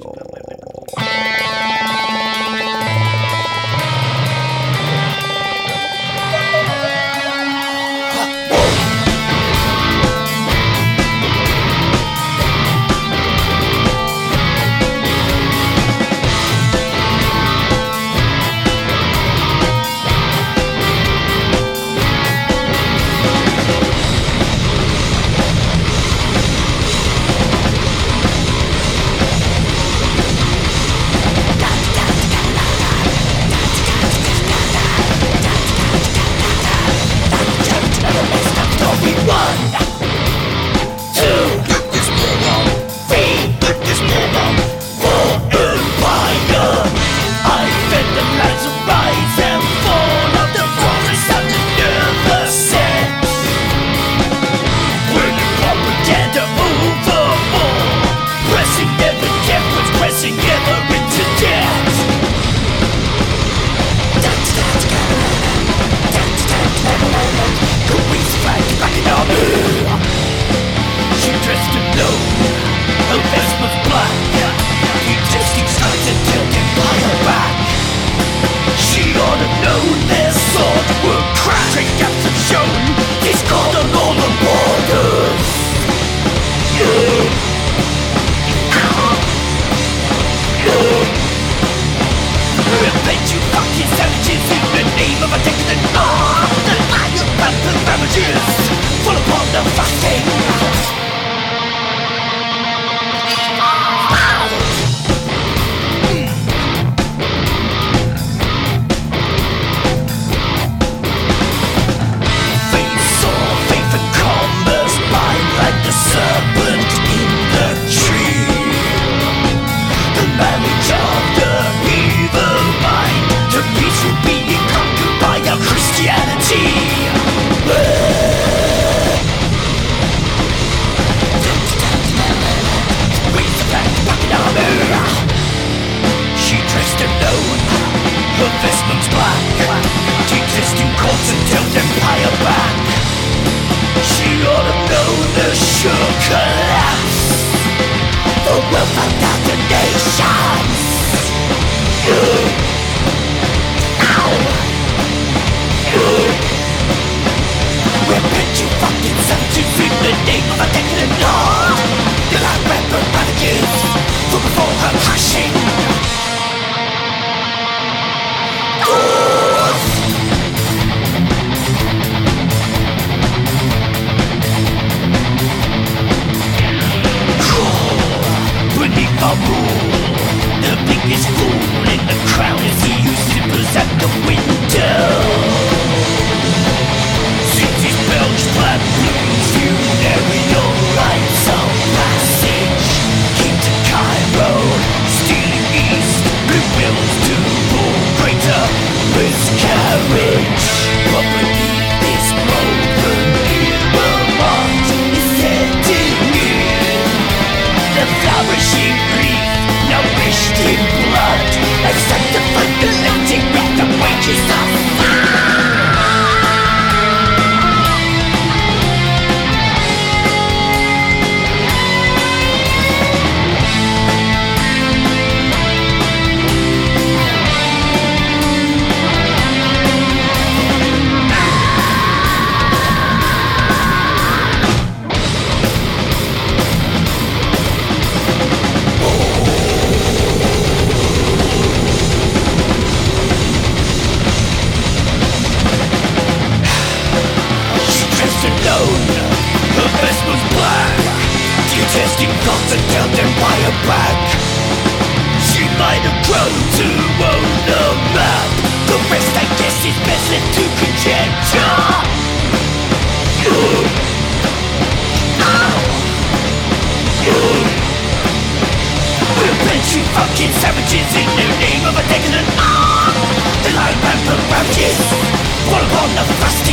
Oh. marriage of the evil mind. The peace will be conquered by our Christianity. With the black pocket armor. She dressed alone. Her vestments black. Teaches new chords and tells empire back. She ought to know the shook Every and tilted by her back. She might have grown to own the map The rest I guess is best left to conjecture. We're pinching fucking savages in the name of a decadent art. The line ran from ravages Fall upon the thrust